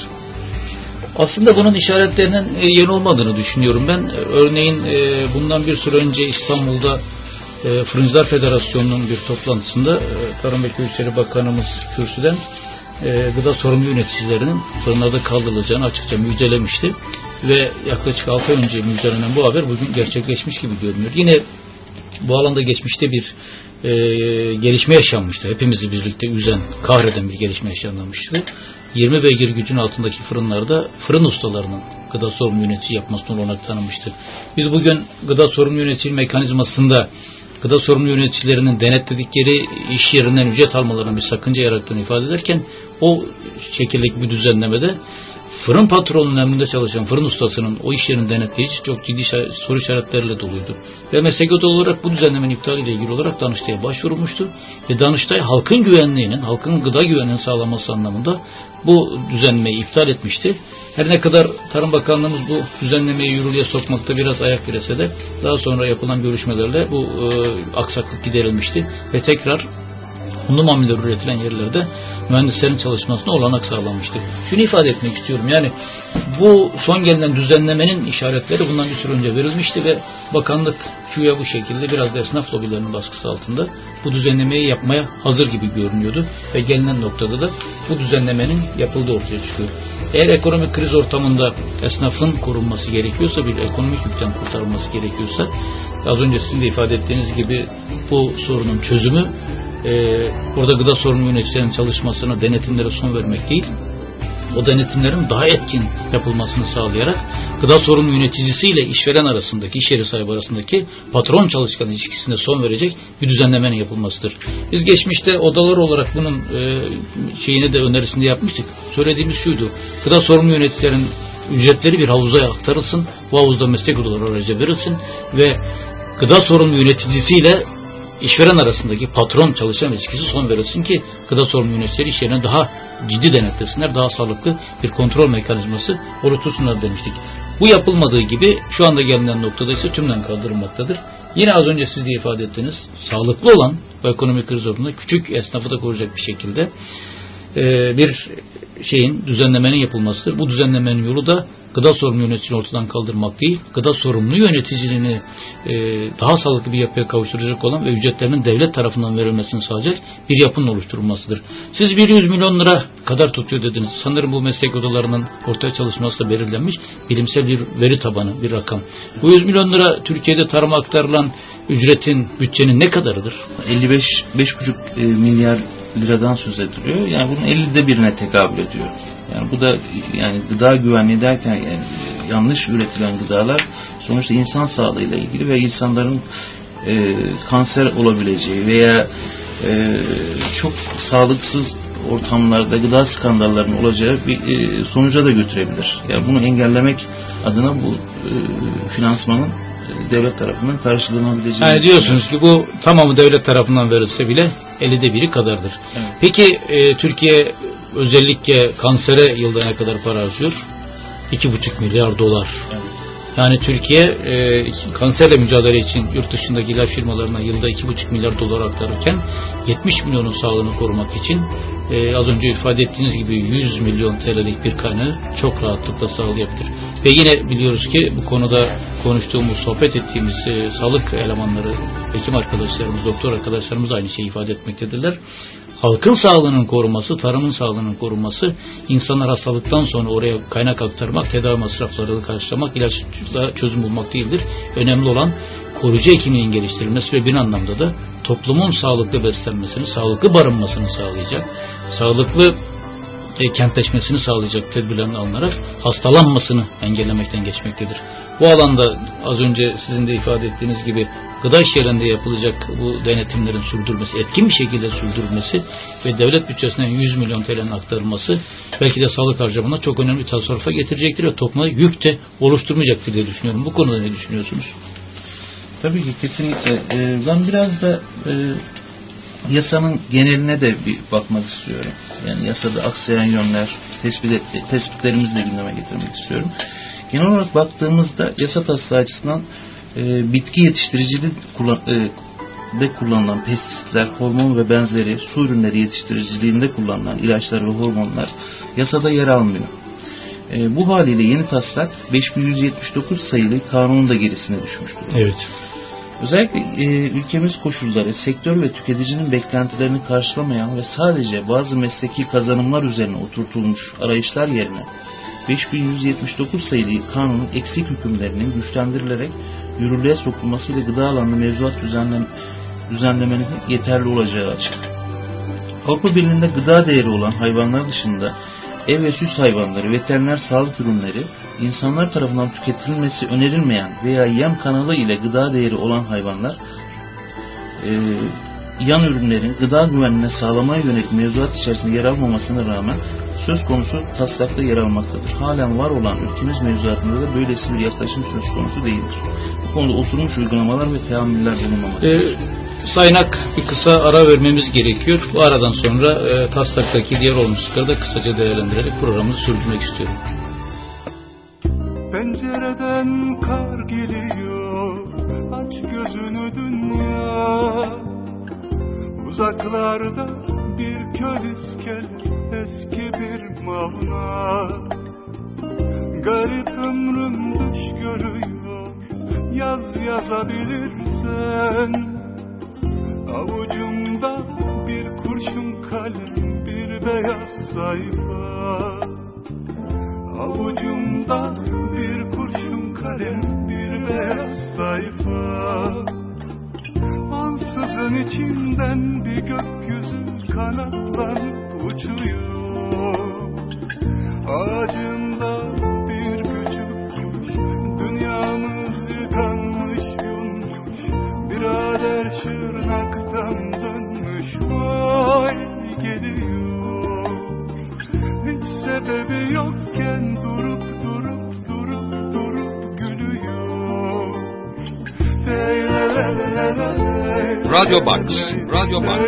Aslında bunun işaretlerinin e, yeni olmadığını düşünüyorum ben. Örneğin e, bundan bir süre önce İstanbul'da e, Fırıncılar Federasyonu'nun bir toplantısında Tarım ve Köy Bakanımız kürsüden e, gıda sorumlu yöneticilerinin fırınlarda kaldırılacağını açıkça müjdelemişti. Ve yaklaşık 6 ay önce müjdelenen bu haber bugün gerçekleşmiş gibi görünüyor. Yine bu alanda geçmişte bir e, gelişme yaşanmıştı. Hepimizi birlikte üzen, kahreden bir gelişme yaşanmıştı. 20 beygir gücün altındaki fırınlarda fırın ustalarının gıda sorumlu yönetici yapmasına olanak tanınmıştı. Biz bugün gıda sorumlu yönetici mekanizmasında gıda sorumlu yöneticilerinin denetledikleri iş yerinden ücret almalarının bir sakınca yarattığını ifade ederken o şekildeki bir düzenlemede fırın patronunun emrinde çalışan fırın ustasının o iş yerini çok ciddi soru işaretleriyle doluydu. Ve meslek olarak bu düzenlemenin iptaliyle ilgili olarak Danıştay'a başvurulmuştu. Ve Danıştay halkın güvenliğinin, halkın gıda güvenliğinin sağlanması anlamında bu düzenlemeyi iptal etmişti. Her ne kadar Tarım Bakanlığımız bu düzenlemeyi yürürlüğe sokmakta biraz ayak direse de daha sonra yapılan görüşmelerle bu e, aksaklık giderilmişti ve tekrar unlu mamulleri üretilen yerlerde mühendislerin çalışmasına olanak sağlanmıştır. Şunu ifade etmek istiyorum yani bu son gelinen düzenlemenin işaretleri bundan bir süre önce verilmişti ve bakanlık şuya bu şekilde biraz da esnaf lobilerinin baskısı altında bu düzenlemeyi yapmaya hazır gibi görünüyordu ve gelinen noktada da bu düzenlemenin yapıldığı ortaya çıkıyor. Eğer ekonomik kriz ortamında esnafın korunması gerekiyorsa bir ekonomik yükten kurtarılması gerekiyorsa az önce sizin de ifade ettiğiniz gibi bu sorunun çözümü e, orada gıda sorunu yöneticilerinin çalışmasına, denetimlere son vermek değil, o denetimlerin daha etkin yapılmasını sağlayarak gıda sorunu yöneticisiyle işveren arasındaki, iş yeri sahibi arasındaki patron çalışkan ilişkisine son verecek bir düzenlemenin yapılmasıdır. Biz geçmişte odalar olarak bunun e, şeyini de önerisinde yapmıştık. Söylediğimiz şuydu. Gıda sorunu yöneticilerin ücretleri bir havuza aktarılsın. Bu havuzda meslek odaları aracı verilsin ve gıda sorunu yöneticisiyle işveren arasındaki patron çalışan ilişkisi son verilsin ki gıda sorumlu yöneticileri iş yerine daha ciddi denetlesinler, daha sağlıklı bir kontrol mekanizması oluştursunlar demiştik. Bu yapılmadığı gibi şu anda gelinen noktada ise tümden kaldırılmaktadır. Yine az önce siz de ifade ettiniz, sağlıklı olan bu ekonomik kriz ortamında küçük esnafı da koruyacak bir şekilde bir şeyin düzenlemenin yapılmasıdır. Bu düzenlemenin yolu da gıda sorumlu yöneticiliğini ortadan kaldırmak değil, gıda sorumlu yöneticiliğini e, daha sağlıklı bir yapıya kavuşturacak olan ve ücretlerinin devlet tarafından verilmesini sağlayacak bir yapının oluşturulmasıdır. Siz 100 milyon lira kadar tutuyor dediniz. Sanırım bu meslek odalarının ortaya çalışması da belirlenmiş bilimsel bir veri tabanı, bir rakam. Bu 100 milyon lira Türkiye'de tarıma aktarılan ücretin, bütçenin ne kadarıdır? 55 5,5 e, milyar liradan söz ediliyor. Yani bunun 50'de birine tekabül ediyor. Yani bu da yani gıda güvenliği derken yani yanlış üretilen gıdalar sonuçta insan sağlığıyla ilgili ve insanların e, kanser olabileceği veya e, çok sağlıksız ortamlarda gıda skandallarının olacağı bir e, sonuca da götürebilir. Yani bunu engellemek adına bu e, finansmanın devlet tarafından karşılanabileceği. Yani diyorsunuz ki bu tamamı devlet tarafından verilse bile 50'de biri kadardır. Evet. Peki e, Türkiye özellikle kansere yılda ne kadar para harcıyor? 2,5 milyar dolar. Evet. Yani Türkiye e, kanserle mücadele için yurt dışındaki ilaç firmalarına yılda 2,5 milyar dolar aktarırken 70 milyonun sağlığını korumak için e, az önce ifade ettiğiniz gibi 100 milyon TL'lik bir kaynağı çok rahatlıkla sağlayabilir. Ve yine biliyoruz ki bu konuda konuştuğumuz, sohbet ettiğimiz e, sağlık elemanları, hekim arkadaşlarımız, doktor arkadaşlarımız aynı şeyi ifade etmektedirler. Halkın sağlığının korunması, tarımın sağlığının korunması, insanlar hastalıktan sonra oraya kaynak aktarmak, tedavi masraflarını karşılamak, ilaçla çözüm bulmak değildir. Önemli olan koruyucu hekimliğin geliştirilmesi ve bir anlamda da toplumun sağlıklı beslenmesini, sağlıklı barınmasını sağlayacak, sağlıklı e, kentleşmesini sağlayacak tedbirlerin alınarak hastalanmasını engellemekten geçmektedir. Bu alanda az önce sizin de ifade ettiğiniz gibi gıda işyerinde yapılacak bu denetimlerin sürdürülmesi, etkin bir şekilde sürdürülmesi ve devlet bütçesinden 100 milyon TL'nin aktarılması belki de sağlık harcamına çok önemli tasarrufa getirecektir ve topluma yük de oluşturmayacaktır diye düşünüyorum. Bu konuda ne düşünüyorsunuz? Tabii ki kesinlikle. Ee, ben biraz da e, yasanın geneline de bir bakmak istiyorum. Yani yasada aksayan yönler, tespit et, tespitlerimizi de gündeme getirmek istiyorum. Genel olarak baktığımızda yasa taslağı açısından e, bitki yetiştiriciliği kullan, e, de kullanılan pestisitler, hormon ve benzeri su ürünleri yetiştiriciliğinde kullanılan ilaçlar ve hormonlar yasada yer almıyor. E, bu haliyle yeni taslak 5179 sayılı kanunun da gerisine düşmüştür. Evet. Özellikle e, ülkemiz koşulları sektör ve tüketicinin beklentilerini karşılamayan ve sadece bazı mesleki kazanımlar üzerine oturtulmuş arayışlar yerine 5179 sayılı kanunun eksik hükümlerinin güçlendirilerek yürürlüğe sokulmasıyla gıda alanında mevzuat düzenlem, düzenlemenin yeterli olacağı açık. Avrupa Birliği'nde gıda değeri olan hayvanlar dışında ev ve süs hayvanları, veteriner sağlık ürünleri, insanlar tarafından tüketilmesi önerilmeyen veya yem kanalı ile gıda değeri olan hayvanlar e, yan ürünlerin gıda güvenliğine sağlamaya yönelik mevzuat içerisinde yer almamasına rağmen söz konusu taslakta yer almaktadır. Halen var olan ülkemiz mevzuatında da böylesi bir yaklaşım söz konusu değildir. Bu konuda oturmuş uygulamalar ve teamüller bulunmamaktadır. Ee, Saynak bir kısa ara vermemiz gerekiyor. Bu aradan sonra e, taslaktaki diğer olumsuzlukları da kısaca değerlendirerek programımızı sürdürmek istiyorum. Pencereden kar geliyor Aç gözünü dünya Uzaklarda bir köl iskelet Eski bir mavna Garip ömrüm düş görüyor Yaz yazabilirsen. Avucumda bir kurşun kalem Bir beyaz sayfa. Avucumda bir kurşun kalem, bir beyaz sayfa. Ansızın içimden bir gökyüzü kanatlanıp uçuyor. Ağacında bir küçük dünyamız yıkanmış yunmuş. Birader Şırnak'tan dönmüş, vay geliyor. Hiç sebebi Radyo Box, Radyo Box.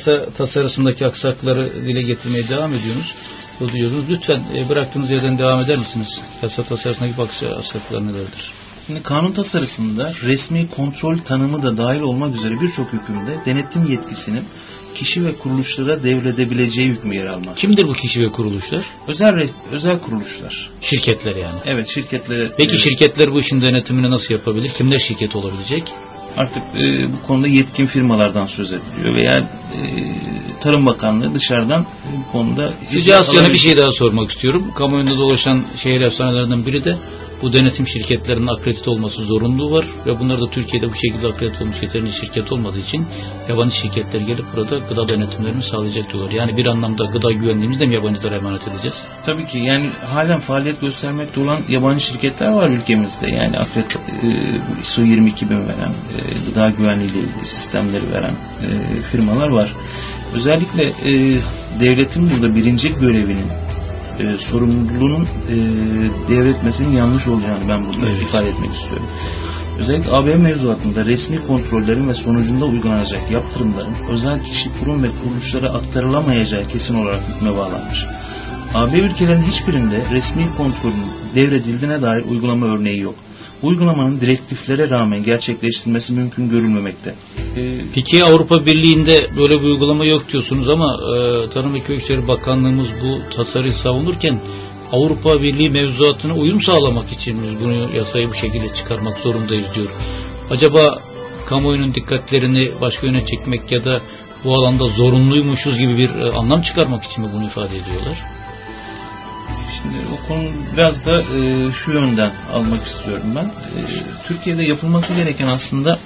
Yasa tasarısındaki aksakları dile getirmeye devam ediyorsunuz. Bu diyorsunuz. Lütfen e, bıraktığınız yerden devam eder misiniz? Yasa tasarısındaki aksaklar nelerdir? Şimdi kanun tasarısında resmi kontrol tanımı da dahil olmak üzere birçok hükümde denetim yetkisinin kişi ve kuruluşlara devredebileceği hükmü yer almak. Kimdir bu kişi ve kuruluşlar? Özel özel kuruluşlar. Şirketler yani. Evet şirketlere Peki Evet. şirketler bu işin denetimini nasıl yapabilir? Kimler şirket olabilecek? Artık e, bu konuda yetkin firmalardan söz ediliyor veya Tarım Bakanlığı dışarıdan bu konuda Sizce Asya'na bir şey daha sormak istiyorum. Kamuoyunda dolaşan şehir efsanelerinden biri de bu denetim şirketlerinin akredite olması zorunluluğu var ve bunlar da Türkiye'de bu şekilde akredite olmuş yeterince şirket olmadığı için yabancı şirketler gelip burada gıda denetimlerini sağlayacak diyorlar. Yani bir anlamda gıda güvenliğimizi de mi yabancılara emanet edeceğiz? Tabii ki yani halen faaliyet göstermekte olan yabancı şirketler var ülkemizde. Yani Afet, e, ISO 22000 veren, e, gıda güvenliği sistemleri veren e, firmalar var. Özellikle e, devletin burada birinci görevinin e, sorumluluğunun e, devretmesinin yanlış olacağını ben burada Evet. ifade etmek istiyorum. Özellikle AB mevzuatında resmi kontrollerin ve sonucunda uygulanacak yaptırımların özel kişi, kurum ve kuruluşlara aktarılamayacağı kesin olarak hükme bağlanmış. AB ülkelerin hiçbirinde resmi kontrolün devredildiğine dair uygulama örneği yok. Uygulamanın direktiflere rağmen gerçekleştirilmesi mümkün görülmemekte. Ee, Peki Avrupa Birliği'nde böyle bir uygulama yok diyorsunuz ama e, Tarım ve Köy İşleri Bakanlığımız bu tasarıyı savunurken Avrupa Birliği mevzuatına uyum sağlamak için biz bunu yasayı bu şekilde çıkarmak zorundayız diyor. Acaba kamuoyunun dikkatlerini başka yöne çekmek ya da bu alanda zorunluymuşuz gibi bir e, anlam çıkarmak için mi bunu ifade ediyorlar? Şimdi o konu biraz da e, şu yönden almak istiyorum ben. E, Türkiye'de yapılması gereken aslında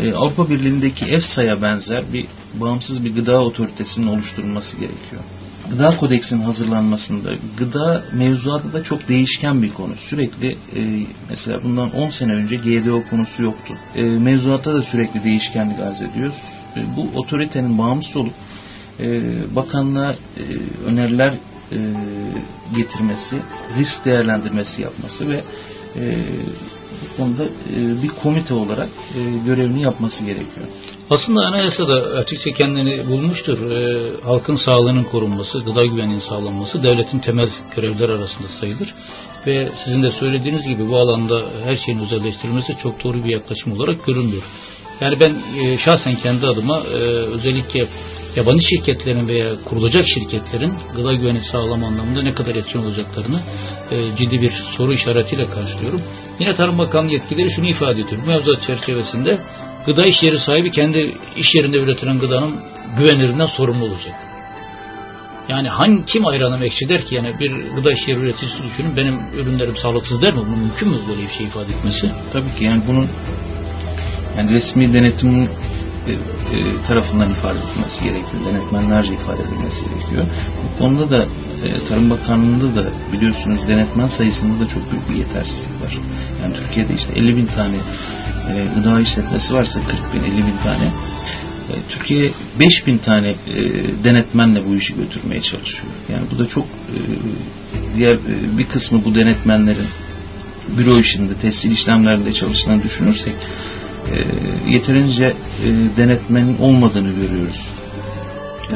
e, Avrupa Birliği'ndeki EFSA'ya benzer bir bağımsız bir gıda otoritesinin oluşturulması gerekiyor. Gıda kodeksinin hazırlanmasında gıda mevzuatı da çok değişken bir konu. Sürekli e, mesela bundan 10 sene önce GDO konusu yoktu. E, mevzuatta da sürekli değişkenlik arz ediyor. E, bu otoritenin bağımsız olup e, bakanlığa e, öneriler e, getirmesi, risk değerlendirmesi yapması ve e, bu konuda e, bir komite olarak e, görevini yapması gerekiyor. Aslında anayasada açıkça kendini bulmuştur. Ee, halkın sağlığının korunması, gıda güvenliğinin sağlanması devletin temel görevler arasında sayılır. Ve sizin de söylediğiniz gibi bu alanda her şeyin özelleştirilmesi çok doğru bir yaklaşım olarak görünmüyor. Yani ben e, şahsen kendi adıma e, özellikle yabancı şirketlerin veya kurulacak şirketlerin gıda güvenliği sağlama anlamında ne kadar etkin olacaklarını e, ciddi bir soru işaretiyle karşılıyorum. Yine Tarım Bakanlığı yetkileri şunu ifade ediyor. Bu Mevzuat çerçevesinde gıda iş yeri sahibi kendi iş yerinde üretilen gıdanın güvenilirinden sorumlu olacak. Yani hangi kim ayranım ekşi der ki yani bir gıda iş yeri üreticisi düşünün benim ürünlerim sağlıksız der mi? Bu mümkün mü böyle bir şey ifade etmesi? Tabii ki yani bunun yani resmi denetimin e, e, tarafından ifade edilmesi gerekiyor. Denetmenlerce ifade edilmesi gerekiyor. Bu konuda da e, Tarım Bakanlığı'nda da biliyorsunuz denetmen sayısında da çok büyük bir yetersizlik var. Yani Türkiye'de işte 50 bin tane gıda işletmesi varsa 40 bin 50 bin tane Türkiye 5 bin tane denetmenle bu işi götürmeye çalışıyor. Yani bu da çok diğer bir kısmı bu denetmenlerin büro işinde, tescil işlemlerinde çalıştığını düşünürsek e, yeterince e, denetmenin olmadığını görüyoruz.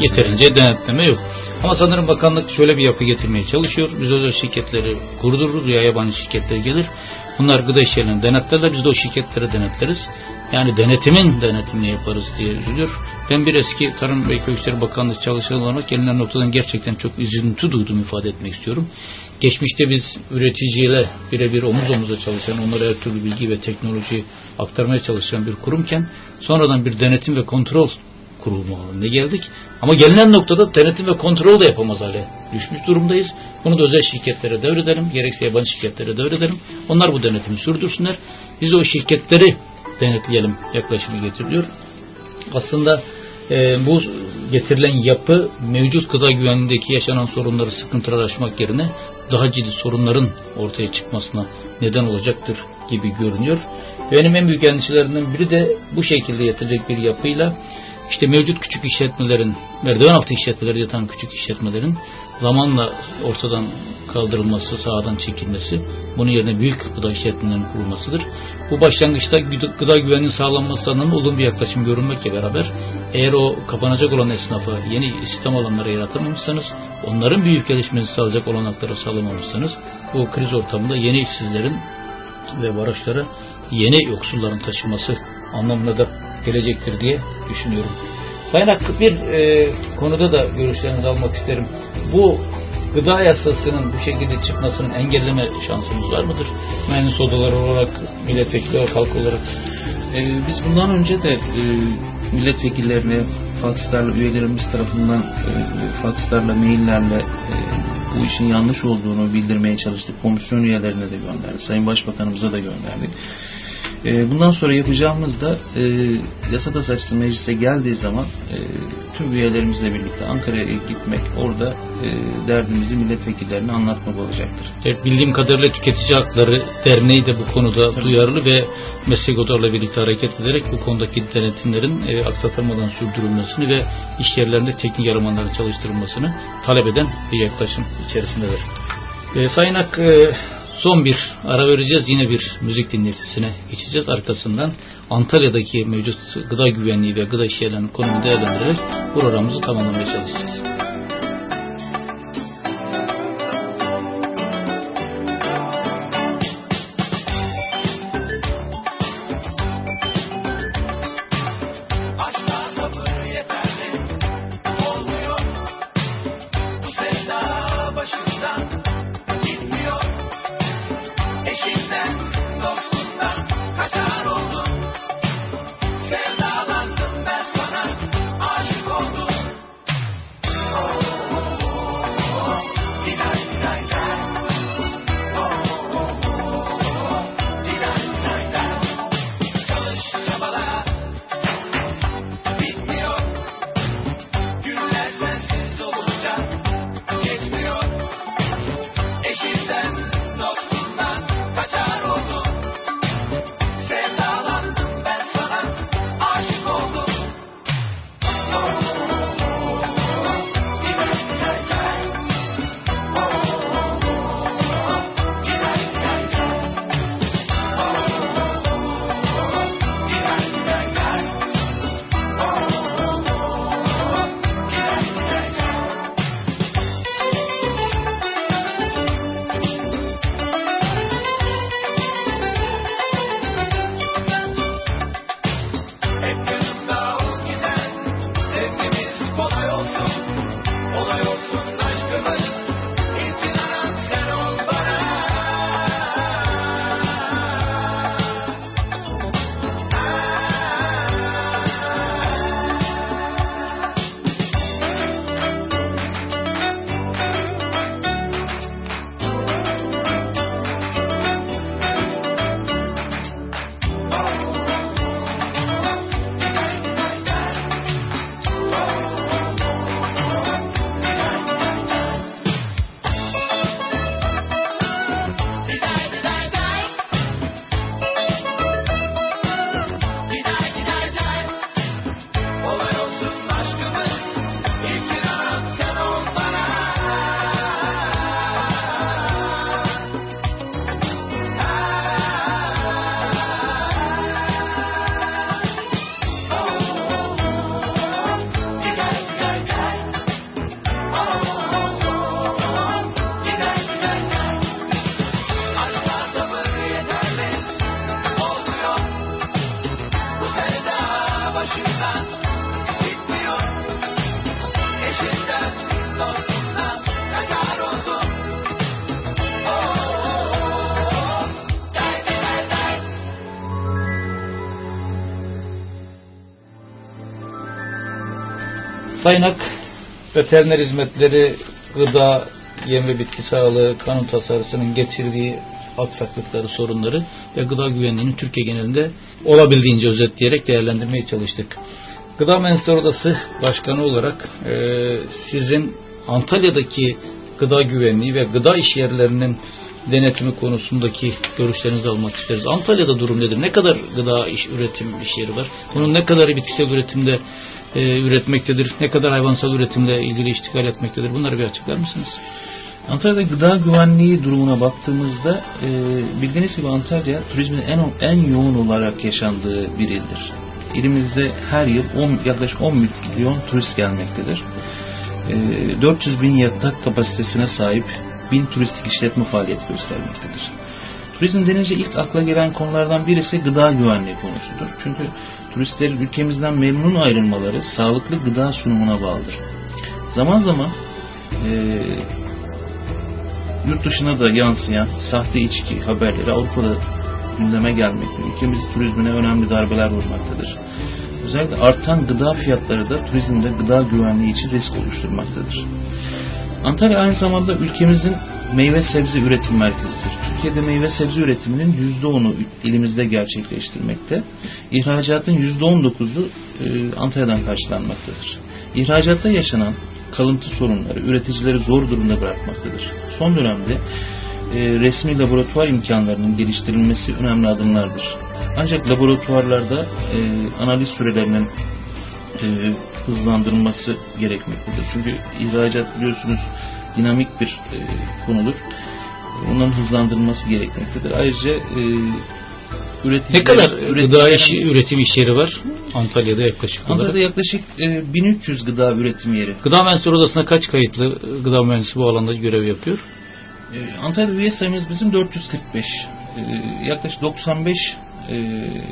Yeterince denetleme yok. Ama sanırım bakanlık şöyle bir yapı getirmeye çalışıyor. Biz özel şirketleri kurdururuz ya yabancı şirketler gelir. Bunlar gıda işlerini denetlerler. Biz de o şirketlere denetleriz. Yani denetimin denetimini yaparız diye üzülüyor. Ben bir eski Tarım ve Köy İşleri Bakanlığı çalışanı olarak gelinen noktadan gerçekten çok üzüntü duyduğumu ifade etmek istiyorum. Geçmişte biz üreticiyle birebir omuz omuza çalışan, onlara her türlü bilgi ve teknoloji aktarmaya çalışan bir kurumken sonradan bir denetim ve kontrol kurulma haline geldik. Ama gelinen noktada denetim ve kontrol da yapamaz hale düşmüş durumdayız. Bunu da özel şirketlere devredelim. Gerekse yabancı şirketlere devredelim. Onlar bu denetimi sürdürsünler. Biz o şirketleri denetleyelim yaklaşımı getiriliyor. Aslında e, bu getirilen yapı mevcut gıda güvenliğindeki yaşanan sorunları, sıkıntıları aşmak yerine daha ciddi sorunların ortaya çıkmasına neden olacaktır gibi görünüyor. Benim en büyük endişelerimden biri de bu şekilde yatıracak bir yapıyla işte mevcut küçük işletmelerin, merdiven altı işletmeleri yatan küçük işletmelerin zamanla ortadan kaldırılması, sahadan çekilmesi, bunun yerine büyük gıda işletmelerinin kurulmasıdır. Bu başlangıçta gıda, güvenliğinin sağlanması adına olumlu bir yaklaşım görünmekle beraber eğer o kapanacak olan esnafa yeni istihdam alanları yaratamamışsanız, onların büyük gelişmesini sağlayacak olanakları sağlamamışsanız bu kriz ortamında yeni işsizlerin ve barajlara yeni yoksulların taşıması anlamına da gelecektir diye düşünüyorum. Bayan Hakkı bir e, konuda da görüşlerinizi almak isterim. Bu gıda yasasının bu şekilde çıkmasının engelleme şansımız var mıdır? Mühendis odaları olarak, milletvekili olarak, halk olarak. Ee, biz bundan önce de e, milletvekillerine fakslarla üyelerimiz tarafından e, fakslarla, maillerle e, bu işin yanlış olduğunu bildirmeye çalıştık. Komisyon üyelerine de gönderdik. Sayın Başbakanımıza da gönderdik. E, bundan sonra yapacağımız da e, yasa tasarısı meclise geldiği zaman e, tüm üyelerimizle birlikte Ankara'ya gitmek, orada e, derdimizi milletvekillerine anlatmak olacaktır. Evet, bildiğim kadarıyla Tüketici Hakları Derneği de bu konuda Tabii. duyarlı ve meslek odalarla birlikte hareket ederek bu konudaki denetimlerin e, aksatılmadan sürdürülmesini ve iş yerlerinde teknik elemanların çalıştırılmasını talep eden bir yaklaşım içerisindedir. E, Sayın Ak, e, son bir ara vereceğiz. Yine bir müzik dinletisine geçeceğiz. Arkasından Antalya'daki mevcut gıda güvenliği ve gıda işyerlerinin konumunu değerlendirerek programımızı tamamlamaya çalışacağız. Sayın Ak, veteriner hizmetleri, gıda, yem ve bitki sağlığı, kanun tasarısının getirdiği aksaklıkları, sorunları ve gıda güvenliğini Türkiye genelinde olabildiğince özetleyerek değerlendirmeye çalıştık. Gıda Mühendisleri Odası Başkanı olarak e, sizin Antalya'daki gıda güvenliği ve gıda işyerlerinin denetimi konusundaki görüşlerinizi almak isteriz. Antalya'da durum nedir? Ne kadar gıda iş, üretim iş yeri var? Bunun ne kadarı bitkisel üretimde e, üretmektedir? Ne kadar hayvansal üretimle ilgili iştigal etmektedir? Bunları bir açıklar mısınız? Antalya'da gıda güvenliği durumuna baktığımızda e, bildiğiniz gibi Antalya turizmin en en yoğun olarak yaşandığı bir ildir. İlimizde her yıl 10, yaklaşık 10 milyon turist gelmektedir. E, 400 bin yatak kapasitesine sahip 1000 turistik işletme faaliyet göstermektedir. Turizm denince ilk akla gelen konulardan birisi gıda güvenliği konusudur. Çünkü turistlerin ülkemizden memnun ayrılmaları sağlıklı gıda sunumuna bağlıdır. Zaman zaman e, yurt dışına da yansıyan sahte içki haberleri Avrupa'da gündeme gelmekte. Ülkemiz turizmine önemli darbeler vurmaktadır. Özellikle artan gıda fiyatları da turizmde gıda güvenliği için risk oluşturmaktadır. Antalya aynı zamanda ülkemizin meyve sebze üretim merkezidir. Türkiye'de meyve sebze üretiminin %10'u ilimizde gerçekleştirmekte. İhracatın %19'u e, Antalya'dan karşılanmaktadır. İhracatta yaşanan kalıntı sorunları üreticileri zor durumda bırakmaktadır. Son dönemde e, resmi laboratuvar imkanlarının geliştirilmesi önemli adımlardır. Ancak laboratuvarlarda e, analiz sürelerinin hızlandırılması gerekmektedir. Çünkü ihracat biliyorsunuz dinamik bir e, konudur. Onların hızlandırılması gerekmektedir. Ayrıca e, üreticiler, Ne kadar gıda işi, üretim iş yeri var Antalya'da yaklaşık olarak? Antalya'da yaklaşık e, 1300 gıda üretim yeri. Gıda Mühendisleri Odası'na kaç kayıtlı gıda mühendisi bu alanda görev yapıyor? E, Antalya'da üye sayımız bizim 445. E, yaklaşık 95 e,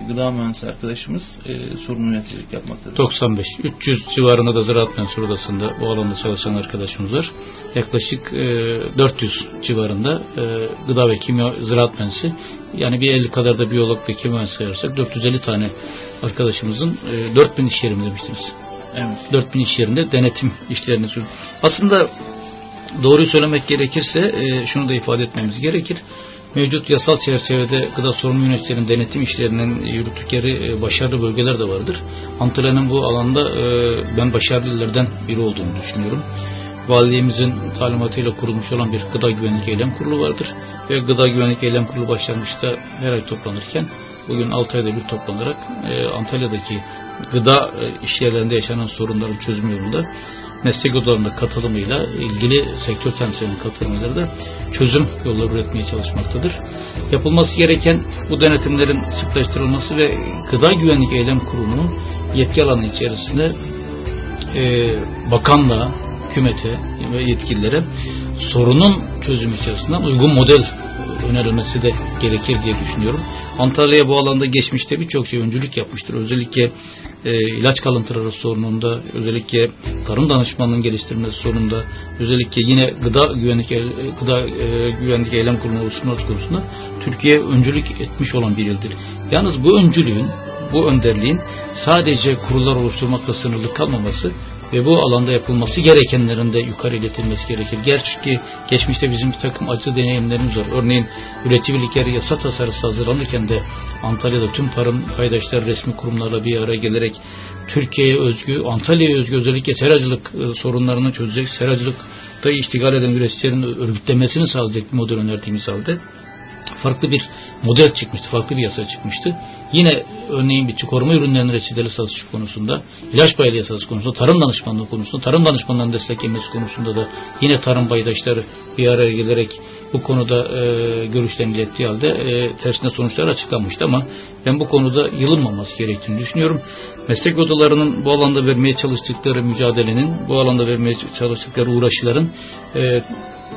gıda mühendisi arkadaşımız e, sorumlu yöneticilik yapmaktadır. 95. 300 civarında da Ziraat Mühendisleri Odası'nda bu alanda çalışan arkadaşımız var. Yaklaşık e, 400 civarında e, gıda ve kimya ziraat mühendisi. Yani bir 50 kadar da biyolog ve kimya mühendisi sayarsak 450 tane arkadaşımızın e, 4000 iş yeri mi demiştiniz? Evet. 4000 iş yerinde denetim işlerini. Aslında doğruyu söylemek gerekirse e, şunu da ifade etmemiz gerekir. Mevcut yasal çerçevede gıda sorumlu yöneticilerin denetim işlerinin yürüttükleri e, başarılı bölgeler de vardır. Antalya'nın bu alanda e, ben başarılı illerden biri olduğunu düşünüyorum. Valiliğimizin talimatıyla kurulmuş olan bir gıda güvenlik eylem kurulu vardır. Ve gıda güvenlik eylem kurulu başlangıçta her ay toplanırken bugün 6 ayda bir toplanarak e, Antalya'daki gıda işyerlerinde yaşanan sorunların çözümü yolunda meslek odalarında katılımıyla ilgili sektör temsilcilerinin katılımıyla da çözüm yolları üretmeye çalışmaktadır. Yapılması gereken bu denetimlerin sıklaştırılması ve gıda güvenlik eylem kurulunun yetki alanı içerisinde e, bakanlığa, hükümete ve yetkililere sorunun çözümü içerisinden uygun model önerilmesi de gerekir diye düşünüyorum. Antalya bu alanda geçmişte birçok şey öncülük yapmıştır. Özellikle e, ilaç kalıntıları sorununda, özellikle tarım danışmanlığının geliştirilmesi sorununda, özellikle yine gıda güvenlik e, gıda e, güvenlik eylem kurulu oluşturması konusunda Türkiye öncülük etmiş olan bir ildir. Yalnız bu öncülüğün, bu önderliğin sadece kurullar oluşturmakla sınırlı kalmaması ve bu alanda yapılması gerekenlerin de yukarı iletilmesi gerekir. Gerçi ki geçmişte bizim bir takım acı deneyimlerimiz var. Örneğin üretici birlikleri yasa tasarısı hazırlanırken de Antalya'da tüm tarım paydaşları resmi kurumlarla bir araya gelerek Türkiye'ye özgü, Antalya'ya özgü özellikle seracılık e, sorunlarını çözecek, seracılıkta iştigal eden üreticilerin örgütlemesini sağlayacak bir model önerdiğimiz halde farklı bir model çıkmıştı, farklı bir yasa çıkmıştı. Yine örneğin bitki koruma ürünlerinin reçeteli satışı konusunda, ilaç bayılı yasası konusunda, tarım danışmanlığı konusunda, tarım danışmanlarının desteklenmesi konusunda da yine tarım paydaşları bir araya gelerek bu konuda e, görüşlerini ilettiği halde e, tersine sonuçlar açıklanmıştı ama ben bu konuda yılınmaması gerektiğini düşünüyorum. Meslek odalarının bu alanda vermeye çalıştıkları mücadelenin, bu alanda vermeye çalıştıkları uğraşların e,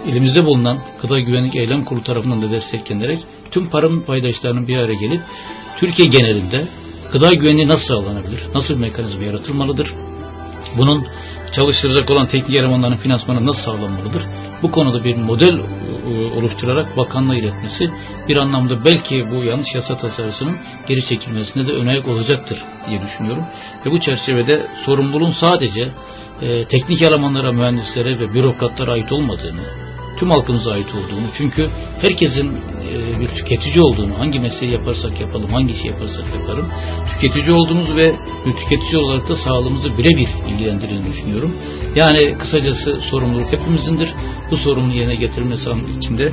elimizde bulunan Gıda Güvenlik Eylem Kurulu tarafından da desteklenerek tüm tarım paydaşlarının bir araya gelip Türkiye genelinde gıda güvenliği nasıl sağlanabilir? Nasıl bir mekanizma yaratılmalıdır? Bunun çalıştıracak olan teknik elemanların finansmanı nasıl sağlanmalıdır? Bu konuda bir model e, oluşturarak bakanlığa iletmesi bir anlamda belki bu yanlış yasa tasarısının geri çekilmesine de önayak olacaktır diye düşünüyorum. Ve bu çerçevede sorumluluğun sadece e, teknik elemanlara, mühendislere ve bürokratlara ait olmadığını, tüm halkımıza ait olduğunu, çünkü herkesin e, bir tüketici olduğunu, hangi mesleği yaparsak yapalım, hangi işi yaparsak yapalım, tüketici olduğumuzu ve bir tüketici olarak da sağlığımızı birebir ilgilendirdiğini düşünüyorum. Yani kısacası sorumluluk hepimizindir. Bu sorumluluğu yerine getirmesi içinde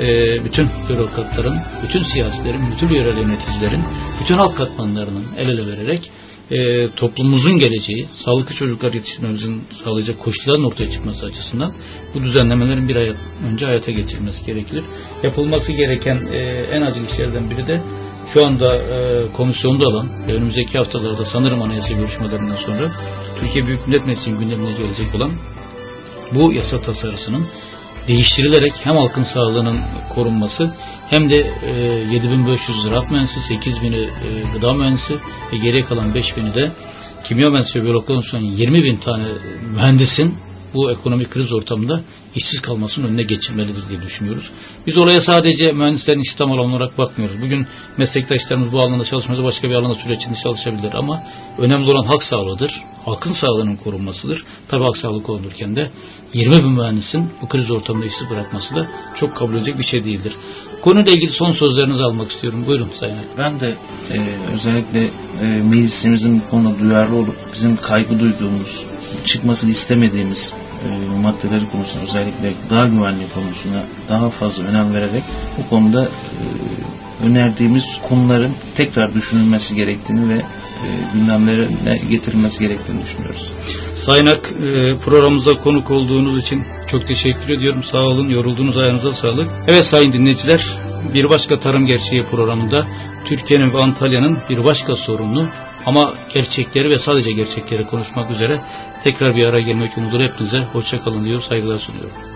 e, bütün bürokratların, bütün siyasilerin, bütün yerel yöneticilerin, bütün halk katmanlarının el ele vererek e, toplumumuzun geleceği, sağlıklı çocuklar yetiştirmemizin sağlayacak koşulların ortaya çıkması açısından bu düzenlemelerin bir ay önce hayata geçirilmesi gerekir. Yapılması gereken e, en acil işlerden biri de şu anda e, komisyonda olan ve önümüzdeki haftalarda sanırım anayasa görüşmelerinden sonra Türkiye Büyük Millet Meclisi'nin gündemine gelecek olan bu yasa tasarısının değiştirilerek hem halkın sağlığının korunması hem de e, 7500 ziraat mühendisi, 8000'i e, gıda mühendisi ve geriye kalan 5000'i de kimya mühendisi ve biyologlar oluşan 20 bin tane mühendisin bu ekonomik kriz ortamında işsiz kalmasının önüne geçilmelidir diye düşünüyoruz. Biz olaya sadece mühendislerin istihdam alanı olarak bakmıyoruz. Bugün meslektaşlarımız bu alanda çalışmasa başka bir alanda süreçinde çalışabilir ama önemli olan halk sağlığıdır. Halkın sağlığının korunmasıdır. Tabi halk sağlığı korunurken de 20 bin mühendisin bu kriz ortamında işsiz bırakması da çok kabul edecek bir şey değildir. Konuyla ilgili son sözlerinizi almak istiyorum. Buyurun Sayın Akın. Ben de e, özellikle e, meclisimizin bu konuda duyarlı olup bizim kaygı duyduğumuz, çıkmasını istemediğimiz e, maddeleri konusunda özellikle gıda güvenliği konusuna daha fazla önem vererek bu konuda e, önerdiğimiz konuların tekrar düşünülmesi gerektiğini ve e, gündemlerine getirilmesi gerektiğini düşünüyoruz. Sayın Ak, e, programımıza konuk olduğunuz için çok teşekkür ediyorum. Sağ olun, yorulduğunuz ayağınıza sağlık. Evet sayın dinleyiciler, bir başka Tarım Gerçeği programında Türkiye'nin ve Antalya'nın bir başka sorununu ama gerçekleri ve sadece gerçekleri konuşmak üzere tekrar bir araya gelmek umuduyla hepinize hoşçakalın diyor, saygılar sunuyorum.